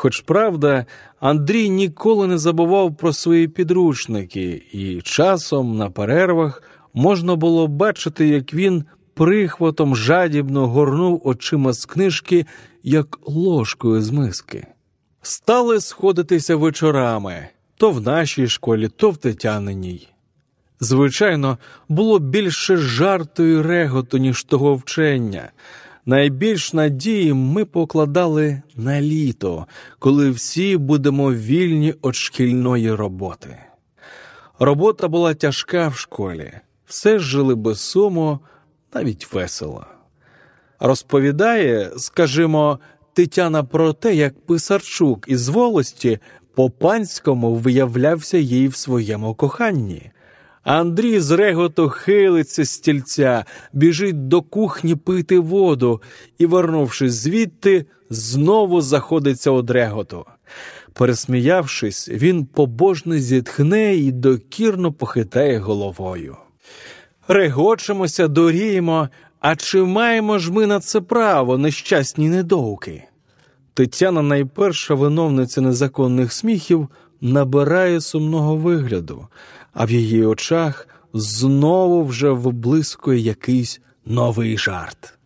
Хоч правда, Андрій ніколи не забував про свої підручники, і часом на перервах можна було бачити, як він прихватом жадібно горнув очима з книжки, як ложкою з миски. Стали сходитися вечорами то в нашій школі, то в Тетяниній. Звичайно, було більше жарту і реготу, ніж того вчення. Найбільш надії ми покладали на літо, коли всі будемо вільні від шкільної роботи. Робота була тяжка в школі, все жили без суму, навіть весело. Розповідає, скажімо, Тетяна про те, як Писарчук із волості по панському виявлявся їй в своєму коханні. Андрій з реготу хилиться з стільця, біжить до кухні пити воду і, вернувшись звідти, знову заходиться од реготу. Пересміявшись, він побожно зітхне і докірно похитає головою. Регочемося, доріємо, а чи маємо ж ми на це право, нещасні недовки? Тетяна, найперша виновниця незаконних сміхів, набирає сумного вигляду, а в її очах знову вже вблискує якийсь новий жарт.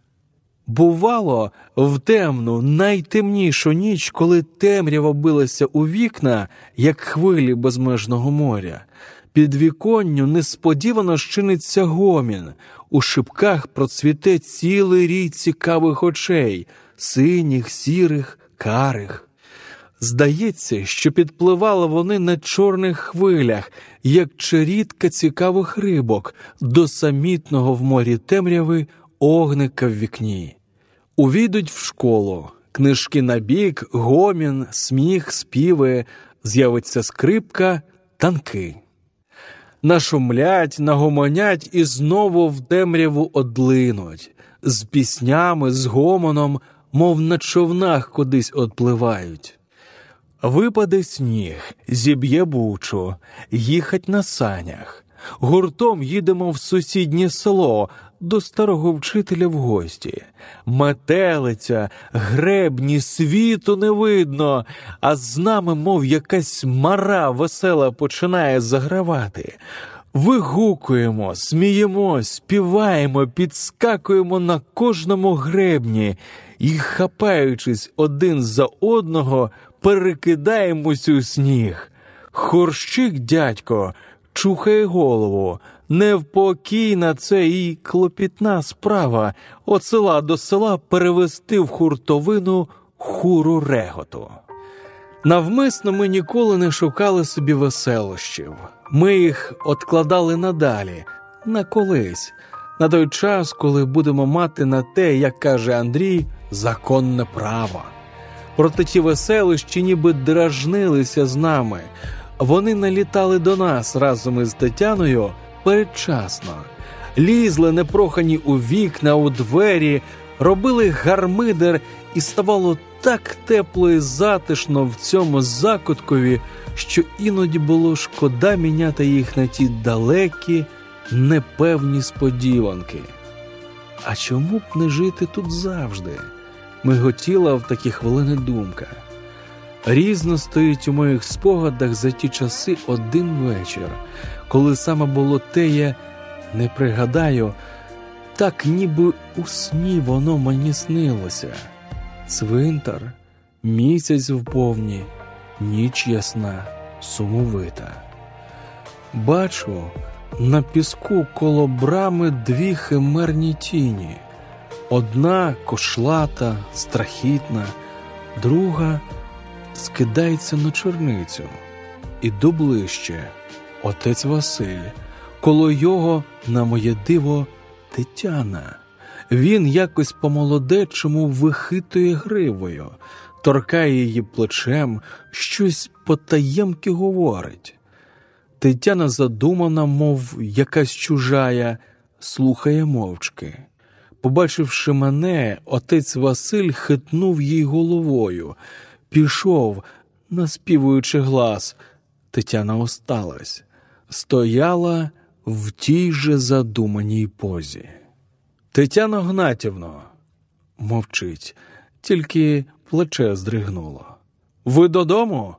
Бувало, в темну, найтемнішу ніч, коли темрява билася у вікна, як хвилі безмежного моря, під віконню несподівано щиниться гомін, у шибках процвіте цілий рій цікавих очей, синіх, сірих, карих. Здається, що підпливали вони на чорних хвилях, як черідка цікавих рибок, до самітного в морі темряви огника в вікні. Увійдуть в школу, книжки на бік, гомін, сміх, співи, з'явиться скрипка, танки. Нашумлять, нагомонять і знову в темряву одлинуть, з піснями, з гомоном, мов на човнах кудись отпливають. Випаде сніг, зіб'є бучу, їхать на санях. Гуртом їдемо в сусіднє село до старого вчителя в гості. Метелиця, гребні, світу не видно, а з нами, мов якась мара весела починає загравати. Вигукуємо, сміємось, співаємо, підскакуємо на кожному гребні і, хапаючись один за одного, перекидаємось у сніг. Хорщик, дядько, чухає голову. Невпокійна це і клопітна справа от села до села перевести в хуртовину хуру реготу. Навмисно ми ніколи не шукали собі веселощів. Ми їх откладали надалі, на колись, на той час, коли будемо мати на те, як каже Андрій, законне право. Проте ті веселищі ніби дражнилися з нами. Вони налітали до нас разом із Тетяною передчасно, лізли непрохані у вікна, у двері, робили гармидер, і ставало так тепло і затишно в цьому закуткові, що іноді було шкода міняти їх на ті далекі, непевні сподіванки. А чому б не жити тут завжди? Миготіла в такі хвилини думка. Різно стоїть у моїх спогадах за ті часи один вечір, коли саме було те, я не пригадаю, так ніби у сні воно мені снилося. Цвинтар, місяць вповні, ніч ясна, сумовита. Бачу на піску коло брами дві химерні тіні. Одна кошлата, страхітна, друга скидається на чорницю. Іду ближче, отець Василь, коло його, на моє диво, Тетяна. Він якось по молодечому вихитує гривою, торкає її плечем, щось потаємки говорить. Тетяна задумана, мов якась чужая, слухає мовчки. Побачивши мене, отець Василь хитнув їй головою, пішов, наспівуючи глас. Тетяна осталась, стояла в тій же задуманій позі. Тетяно Гнатівно, мовчить, тільки плече здригнуло. Ви додому?